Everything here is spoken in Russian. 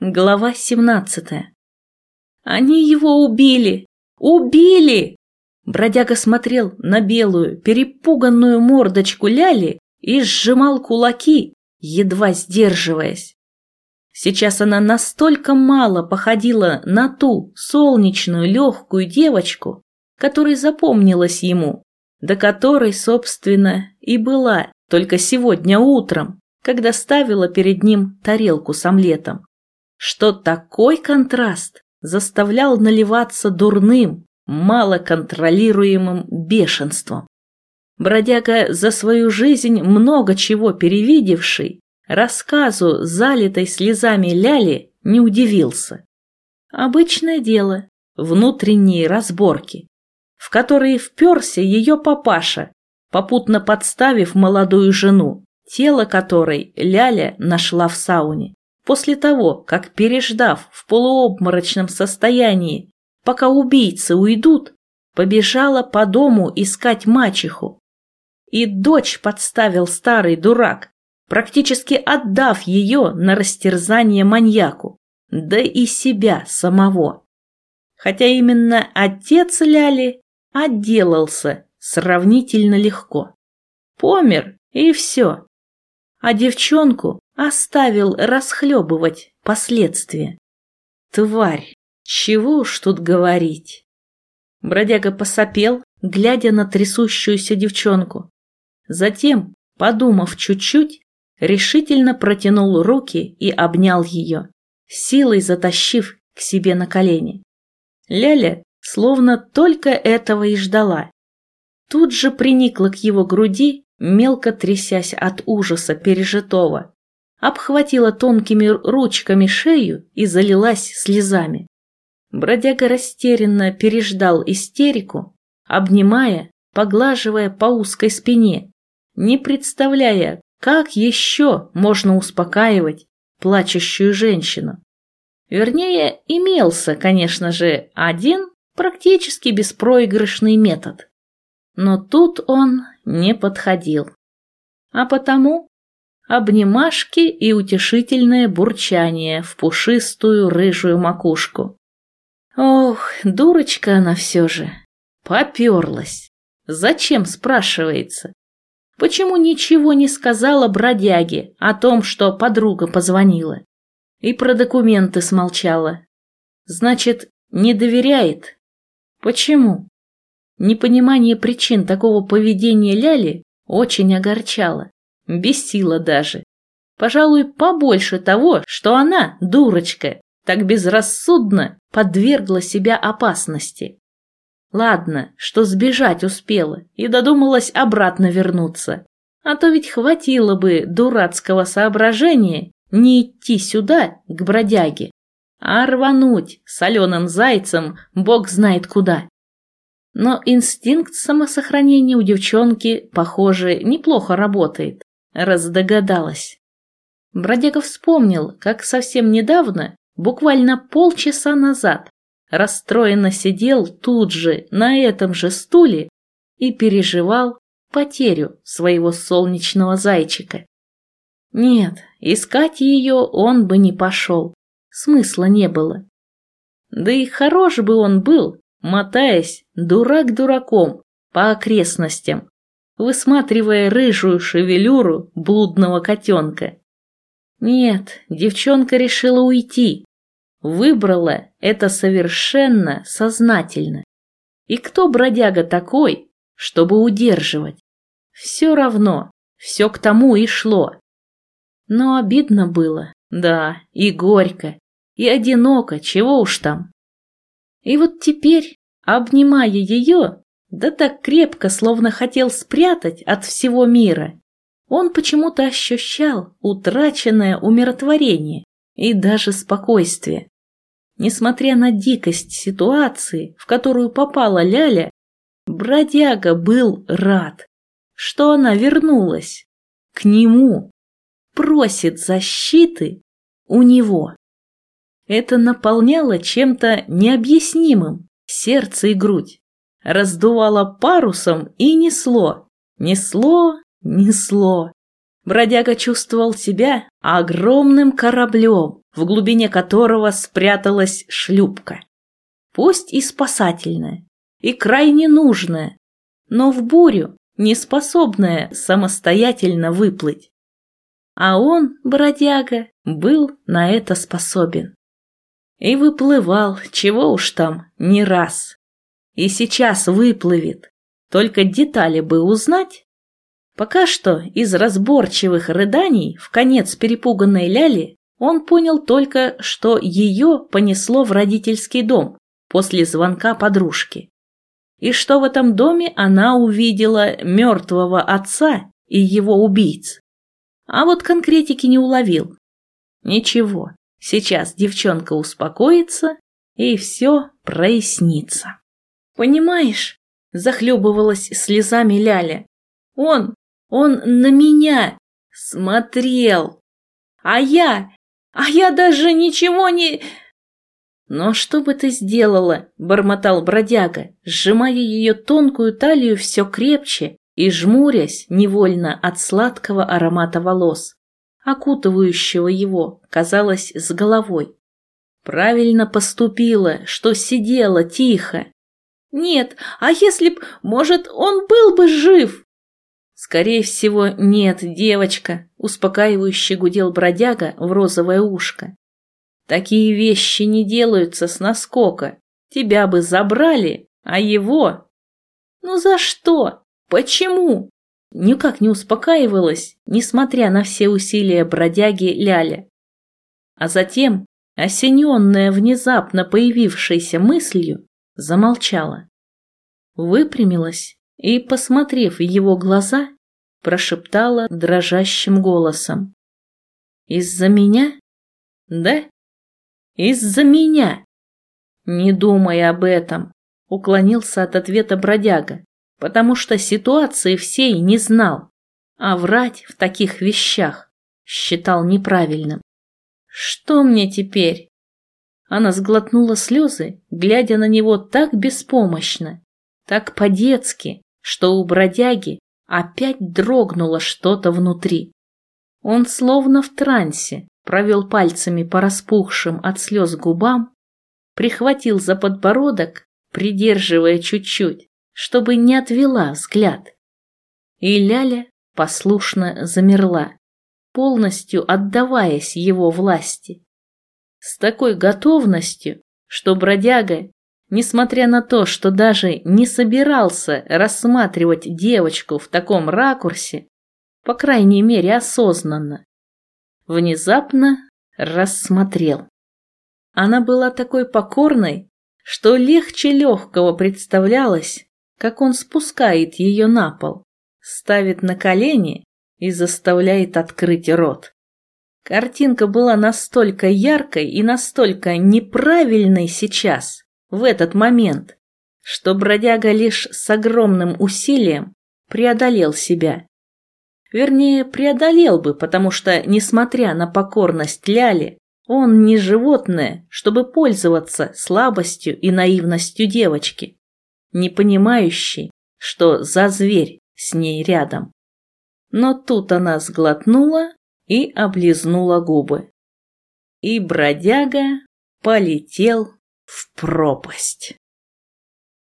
Глава 17 «Они его убили! Убили!» Бродяга смотрел на белую, перепуганную мордочку Ляли и сжимал кулаки, едва сдерживаясь. Сейчас она настолько мало походила на ту солнечную легкую девочку, которой запомнилась ему, до которой, собственно, и была только сегодня утром, когда ставила перед ним тарелку с омлетом что такой контраст заставлял наливаться дурным, малоконтролируемым бешенством. Бродяга за свою жизнь много чего перевидевший, рассказу, залитой слезами Ляли, не удивился. Обычное дело, внутренние разборки, в которые вперся ее папаша, попутно подставив молодую жену, тело которой Ляля нашла в сауне после того, как, переждав в полуобморочном состоянии, пока убийцы уйдут, побежала по дому искать мачеху. И дочь подставил старый дурак, практически отдав ее на растерзание маньяку, да и себя самого. Хотя именно отец Ляли отделался сравнительно легко. Помер, и все. А девчонку оставил расхлебывать последствия. Тварь, чего уж тут говорить. Бродяга посопел, глядя на трясущуюся девчонку. Затем, подумав чуть-чуть, решительно протянул руки и обнял ее, силой затащив к себе на колени. Ляля словно только этого и ждала. Тут же приникла к его груди, мелко трясясь от ужаса пережитого, обхватила тонкими ручками шею и залилась слезами. Бродяга растерянно переждал истерику, обнимая, поглаживая по узкой спине, не представляя, как еще можно успокаивать плачущую женщину. Вернее, имелся, конечно же, один практически беспроигрышный метод. Но тут он не подходил. А потому обнимашки и утешительное бурчание в пушистую рыжую макушку. Ох, дурочка она все же. Поперлась. Зачем, спрашивается? Почему ничего не сказала бродяге о том, что подруга позвонила? И про документы смолчала. Значит, не доверяет? Почему? Непонимание причин такого поведения Ляли очень огорчало бесила даже. Пожалуй, побольше того, что она, дурочка, так безрассудно подвергла себя опасности. Ладно, что сбежать успела и додумалась обратно вернуться. А то ведь хватило бы дурацкого соображения не идти сюда, к бродяге, а рвануть соленым зайцем бог знает куда. Но инстинкт самосохранения у девчонки, похоже, неплохо работает раздогадалась. Бродяга вспомнил, как совсем недавно, буквально полчаса назад, расстроенно сидел тут же, на этом же стуле, и переживал потерю своего солнечного зайчика. Нет, искать ее он бы не пошел, смысла не было. Да и хорош бы он был, мотаясь дурак дураком по окрестностям, высматривая рыжую шевелюру блудного котенка. Нет, девчонка решила уйти. Выбрала это совершенно сознательно. И кто бродяга такой, чтобы удерживать? Все равно, все к тому и шло. Но обидно было, да, и горько, и одиноко, чего уж там. И вот теперь, обнимая ее, да так крепко, словно хотел спрятать от всего мира. Он почему-то ощущал утраченное умиротворение и даже спокойствие. Несмотря на дикость ситуации, в которую попала Ляля, бродяга был рад, что она вернулась к нему, просит защиты у него. Это наполняло чем-то необъяснимым сердце и грудь раздувало парусом и несло, несло, несло. Бродяга чувствовал себя огромным кораблем в глубине которого спряталась шлюпка. Пусть и спасательная, и крайне нужная, но в бурю не способная самостоятельно выплыть. А он, бродяга, был на это способен. И выплывал, чего уж там, не раз. И сейчас выплывет. Только детали бы узнать. Пока что из разборчивых рыданий в конец перепуганной Ляли он понял только, что ее понесло в родительский дом после звонка подружки. И что в этом доме она увидела мертвого отца и его убийц. А вот конкретики не уловил. Ничего, сейчас девчонка успокоится, и все прояснится. «Понимаешь?» – захлебывалась слезами Ляля. «Он, он на меня смотрел, а я, а я даже ничего не...» «Но что бы ты сделала?» – бормотал бродяга, сжимая ее тонкую талию все крепче и жмурясь невольно от сладкого аромата волос, окутывающего его, казалось, с головой. Правильно поступила, что сидела тихо, нет, а если б, может, он был бы жив? Скорее всего, нет, девочка, успокаивающе гудел бродяга в розовое ушко. Такие вещи не делаются с наскока. Тебя бы забрали, а его... Ну за что? Почему? Никак не успокаивалась, несмотря на все усилия бродяги Ляля. А затем, осененная внезапно появившейся мыслью, замолчала. Выпрямилась и, посмотрев в его глаза, прошептала дрожащим голосом. «Из-за меня? Да? Из-за меня!» «Не думай об этом», — уклонился от ответа бродяга, потому что ситуации всей не знал, а врать в таких вещах считал неправильным. «Что мне теперь?» Она сглотнула слезы, глядя на него так беспомощно, так по-детски, что у бродяги опять дрогнуло что-то внутри. Он словно в трансе провел пальцами по распухшим от слез губам, прихватил за подбородок, придерживая чуть-чуть, чтобы не отвела взгляд. И Ляля послушно замерла, полностью отдаваясь его власти с такой готовностью, что бродяга, несмотря на то, что даже не собирался рассматривать девочку в таком ракурсе, по крайней мере осознанно, внезапно рассмотрел. Она была такой покорной, что легче легкого представлялось, как он спускает ее на пол, ставит на колени и заставляет открыть рот. Картинка была настолько яркой и настолько неправильной сейчас, в этот момент, что бродяга лишь с огромным усилием преодолел себя. Вернее, преодолел бы, потому что, несмотря на покорность Ляли, он не животное, чтобы пользоваться слабостью и наивностью девочки, не понимающей, что за зверь с ней рядом. Но тут она сглотнула и облизнула губы. И бродяга полетел в пропасть.